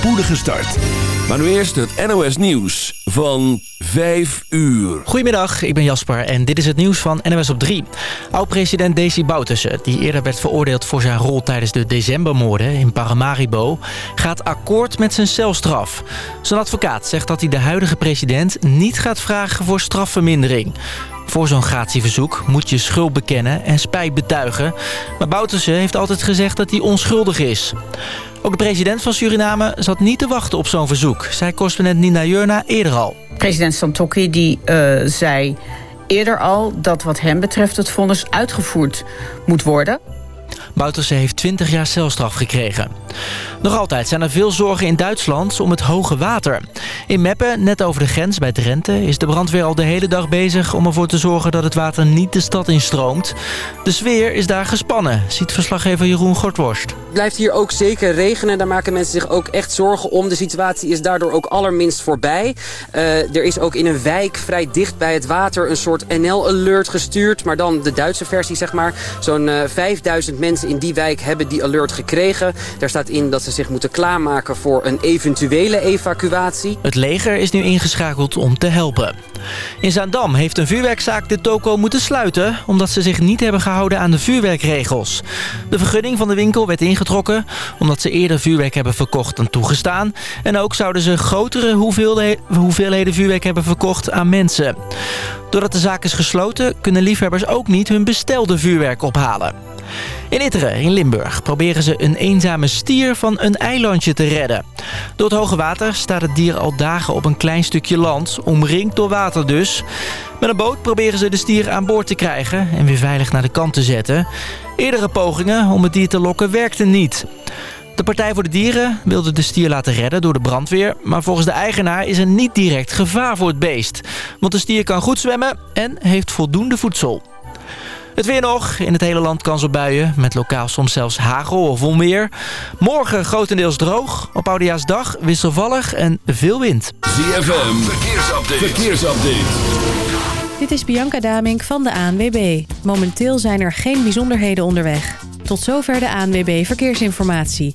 spoedige start. Maar nu eerst het NOS Nieuws van 5 uur. Goedemiddag, ik ben Jasper en dit is het nieuws van NOS op 3. Oud-president Desi Bouterse, die eerder werd veroordeeld voor zijn rol tijdens de decembermoorden in Paramaribo, gaat akkoord met zijn celstraf. Zijn advocaat zegt dat hij de huidige president niet gaat vragen voor strafvermindering. Voor zo'n gratieverzoek moet je schuld bekennen en spijt betuigen. Maar Bouterse heeft altijd gezegd dat hij onschuldig is. Ook de president van Suriname zat niet te wachten op zo'n verzoek... zei correspondent Nina Jurna eerder al. President Santokki die, uh, zei eerder al dat wat hem betreft het vonnis uitgevoerd moet worden. Bouterse heeft 20 jaar celstraf gekregen. Nog altijd zijn er veel zorgen in Duitsland om het hoge water. In Meppen, net over de grens bij Drenthe, is de brandweer al de hele dag bezig... om ervoor te zorgen dat het water niet de stad instroomt. De sfeer is daar gespannen, ziet verslaggever Jeroen Gortworst. Het blijft hier ook zeker regenen. Daar maken mensen zich ook echt zorgen om. De situatie is daardoor ook allerminst voorbij. Uh, er is ook in een wijk vrij dicht bij het water een soort NL-alert gestuurd. Maar dan de Duitse versie, zeg maar. Zo'n uh, 5000 mensen in die wijk hebben die alert gekregen. Daar staat in dat ze zich moeten klaarmaken voor een eventuele evacuatie. Het leger is nu ingeschakeld om te helpen. In Zaandam heeft een vuurwerkzaak de toko moeten sluiten... omdat ze zich niet hebben gehouden aan de vuurwerkregels. De vergunning van de winkel werd ingetrokken... omdat ze eerder vuurwerk hebben verkocht dan toegestaan. En ook zouden ze grotere hoeveelheden vuurwerk hebben verkocht aan mensen. Doordat de zaak is gesloten... kunnen liefhebbers ook niet hun bestelde vuurwerk ophalen. In Itteren, in Limburg, proberen ze een eenzame stier van een eilandje te redden. Door het hoge water staat het dier al dagen op een klein stukje land, omringd door water dus. Met een boot proberen ze de stier aan boord te krijgen en weer veilig naar de kant te zetten. Eerdere pogingen om het dier te lokken werkten niet. De Partij voor de Dieren wilde de stier laten redden door de brandweer... maar volgens de eigenaar is er niet direct gevaar voor het beest. Want de stier kan goed zwemmen en heeft voldoende voedsel. Het weer nog. In het hele land kans op buien. Met lokaal soms zelfs hagel of onweer. Morgen grotendeels droog. Op Oudejaarsdag wisselvallig en veel wind. ZFM. Verkeersupdate. Verkeersupdate. Dit is Bianca Damink van de ANWB. Momenteel zijn er geen bijzonderheden onderweg. Tot zover de ANWB Verkeersinformatie.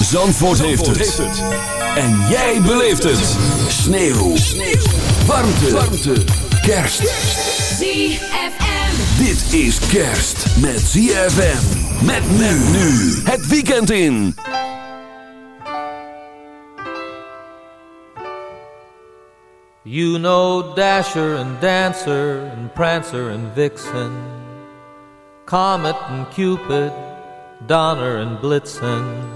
Zandvoort, heeft, het. En jij beleeft het. Sneeuw. Sneeuw. Warmte. Warmte. Kerst. ZFM. Dit is kerst met ZFM. Met men nu. Het weekend in. You know Dasher and Dancer and Prancer and Vixen. Comet and Cupid. Donner and Blitzen.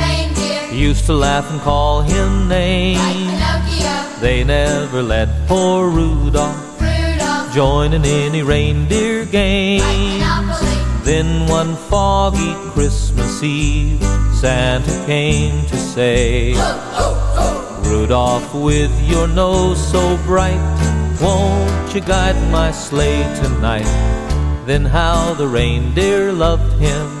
used to laugh and call him names. They never let poor Rudolph Rudolph join in any reindeer like game. Then one foggy Christmas Eve, Santa came to say, Rudolph, with your nose so bright, won't you guide my sleigh tonight? Then how the reindeer Loved him.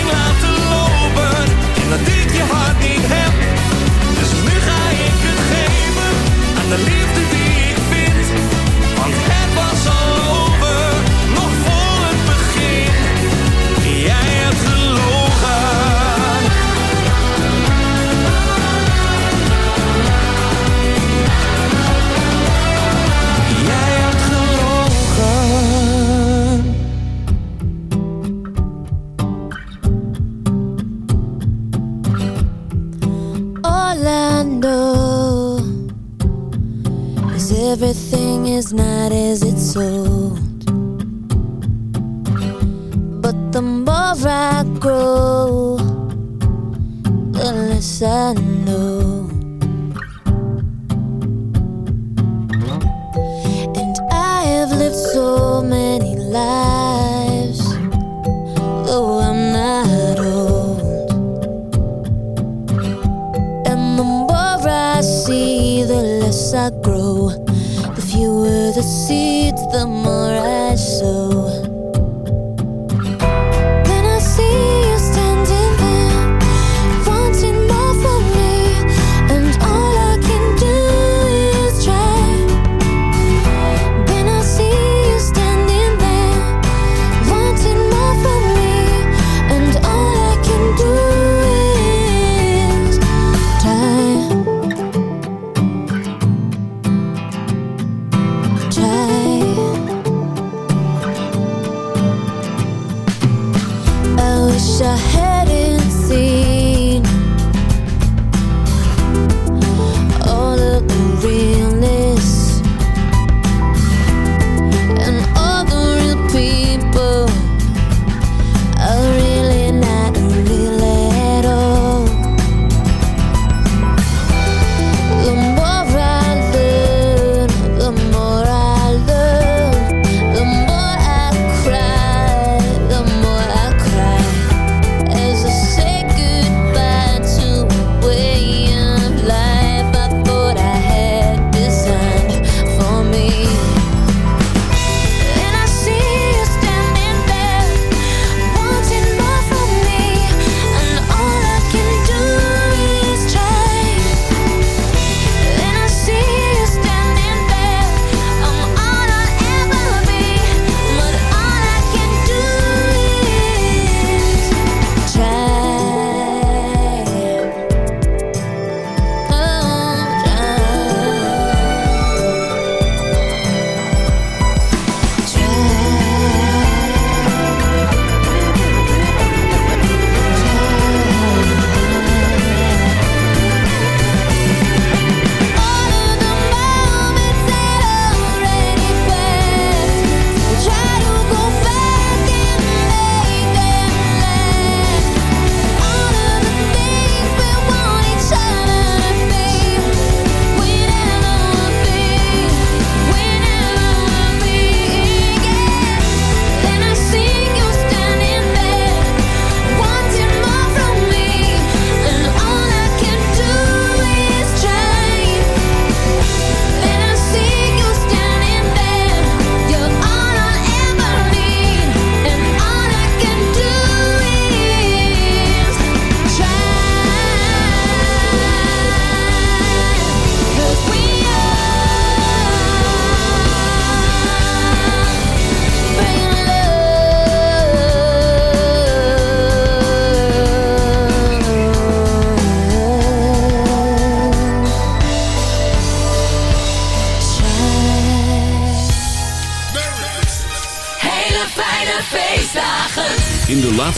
But the more I grow,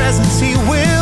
presence he will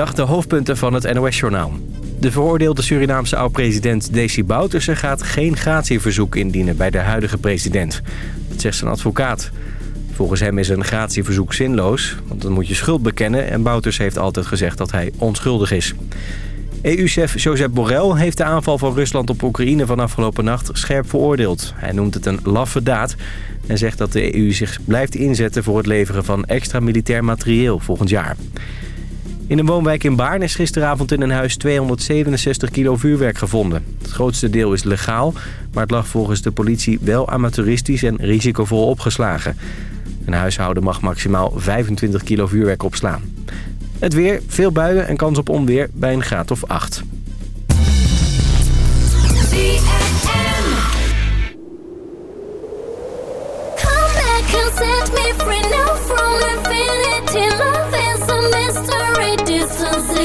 De hoofdpunten van het NOS-journaal. De veroordeelde Surinaamse oud-president Desi Bouterse gaat geen gratieverzoek indienen bij de huidige president. Dat zegt zijn advocaat. Volgens hem is een gratieverzoek zinloos, want dan moet je schuld bekennen... en Bouters heeft altijd gezegd dat hij onschuldig is. EU-chef Josep Borrell heeft de aanval van Rusland op Oekraïne van afgelopen nacht scherp veroordeeld. Hij noemt het een laffe daad en zegt dat de EU zich blijft inzetten voor het leveren van extra militair materieel volgend jaar. In een woonwijk in Baarn is gisteravond in een huis 267 kilo vuurwerk gevonden. Het grootste deel is legaal, maar het lag volgens de politie wel amateuristisch en risicovol opgeslagen. Een huishouden mag maximaal 25 kilo vuurwerk opslaan. Het weer, veel buien en kans op onweer bij een graad of 8.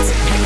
Beats.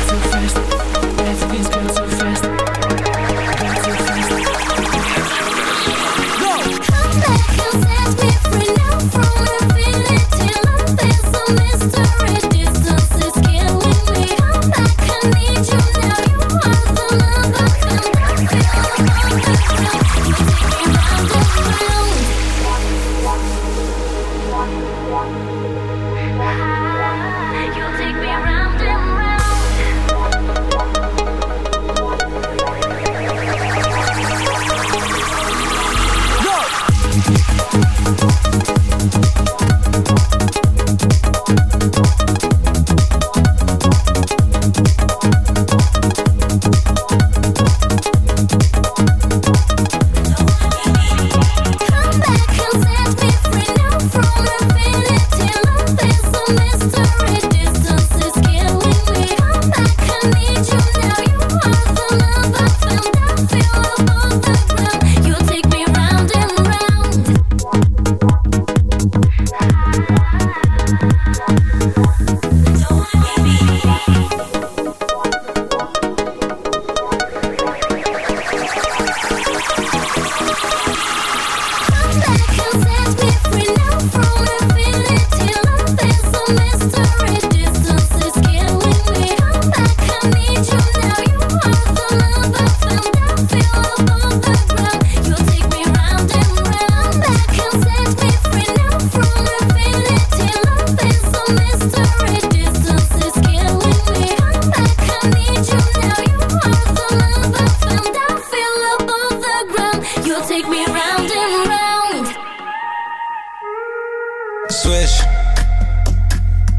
switch.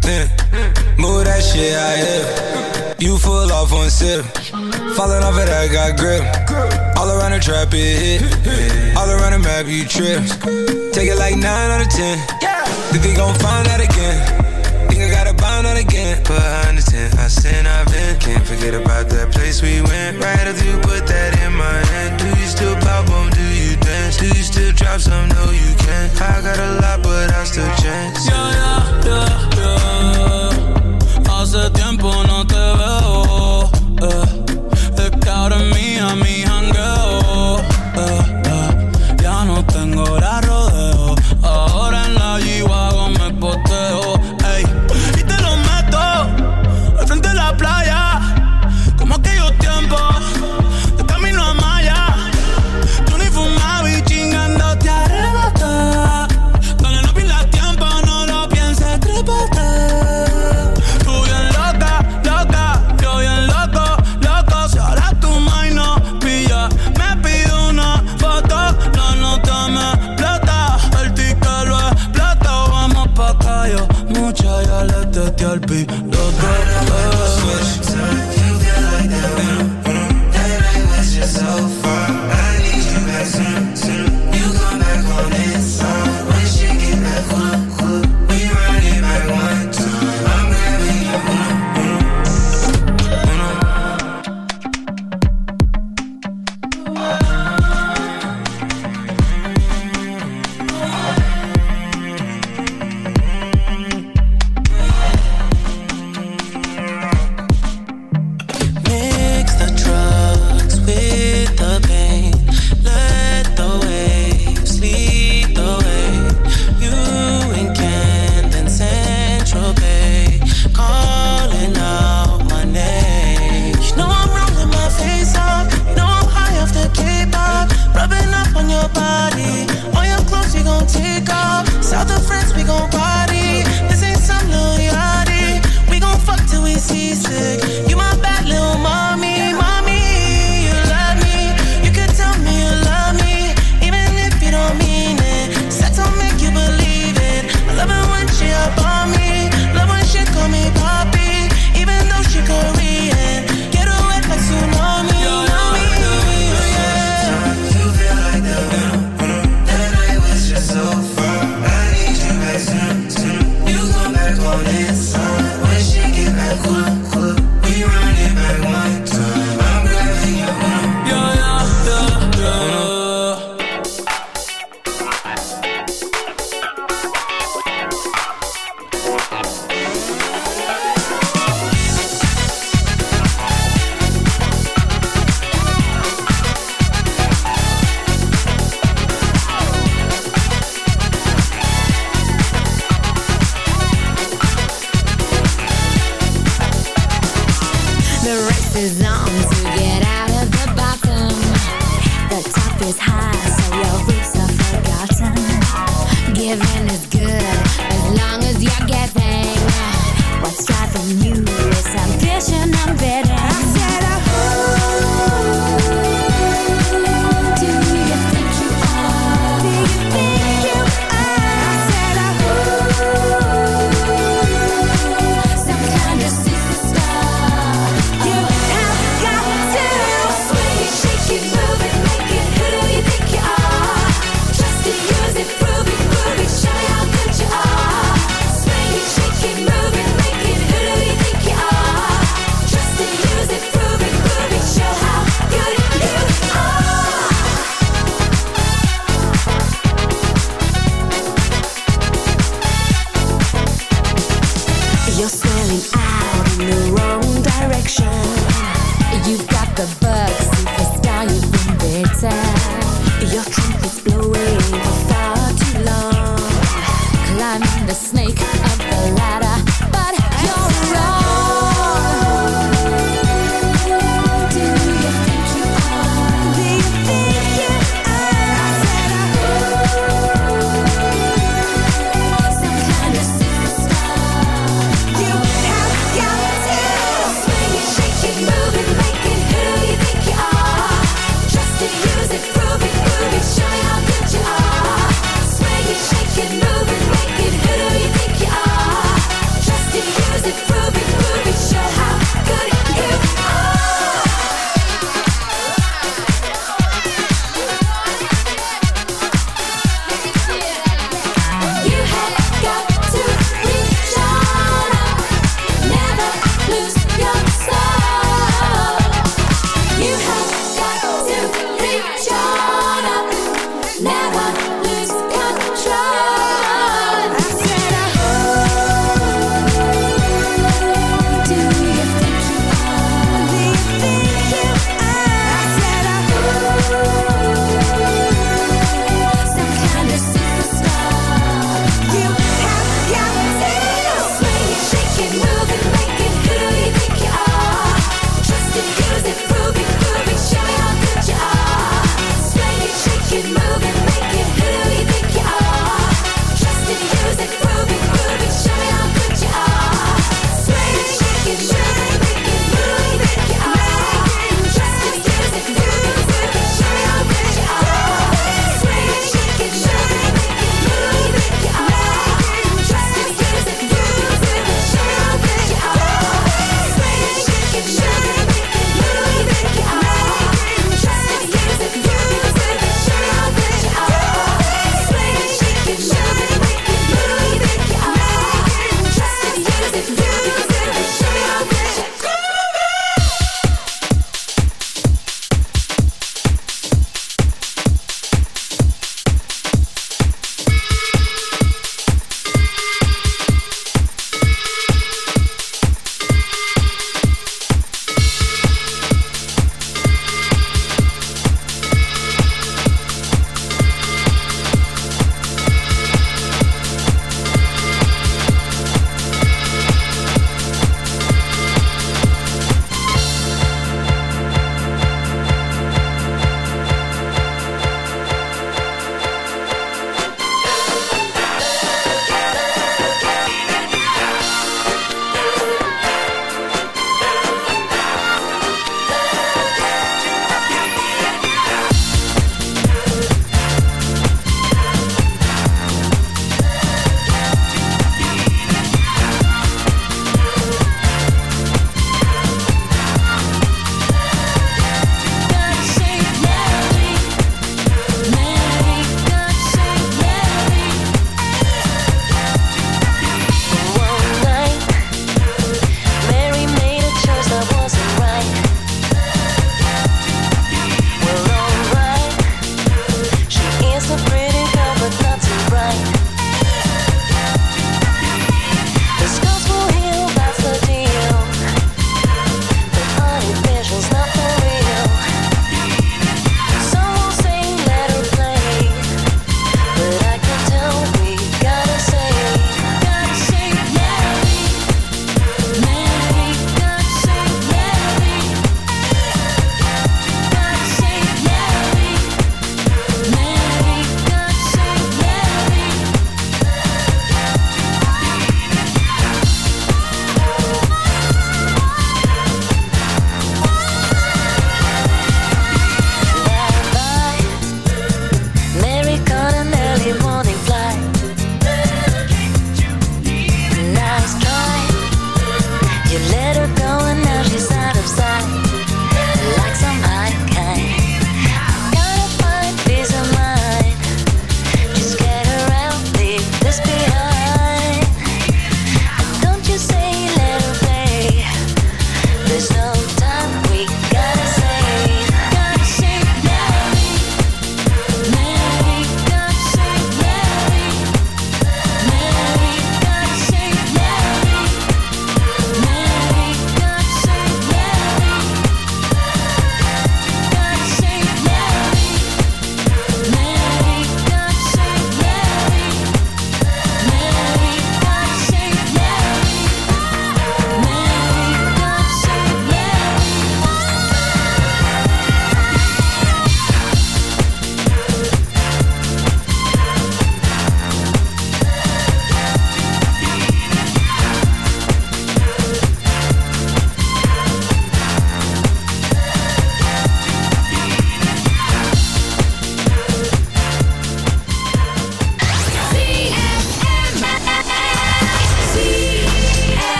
Then move that shit out here. You full off one sip. Falling off it, I got grip. All around the trap, it hit. All around the map, you trip. Take it like 9 out of 10. Think they gon' find that again about not again, but I understand. I sin, I've been. Can't forget about that place we went. Right after you put that in my hand. Do you still pop on? Do you dance? Do you still drop some? No, you can't. I got a lot, but I still chance. Yeah, yeah, yeah, yeah. Hace tiempo no te veo. Eh. Es que ahora mismo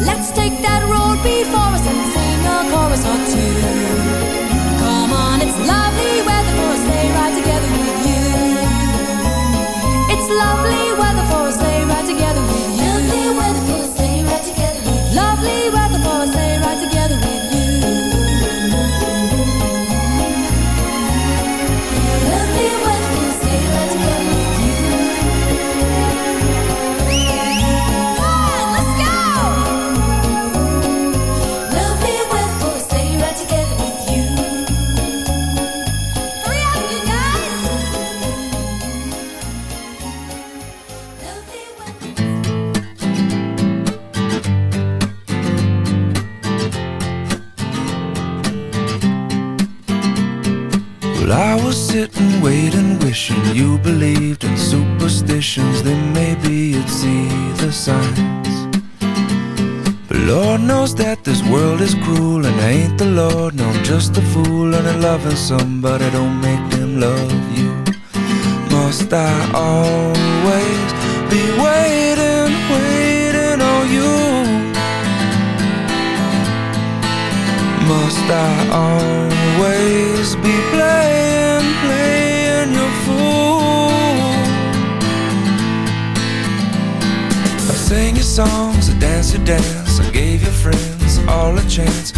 Let's take that road before us and sing a chorus or two. Come on, it's lovely weather for a sleigh ride together with you. It's lovely weather the Lord. No, I'm just a fool and I'm loving somebody. Don't make them love you. Must I always be waiting, waiting on you? Must I always be playing, playing your fool? I sing your songs, I dance your dance, I gave your friends all a chance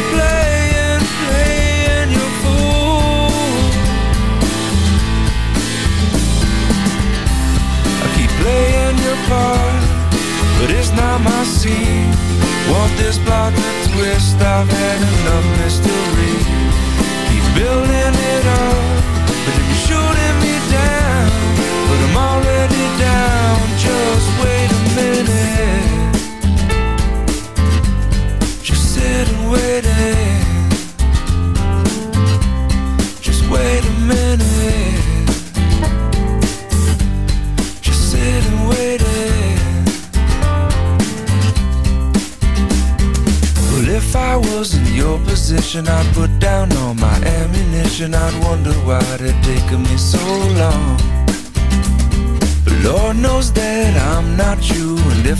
time I see Want this plot to twist. I've had enough mystery. Keep building it up.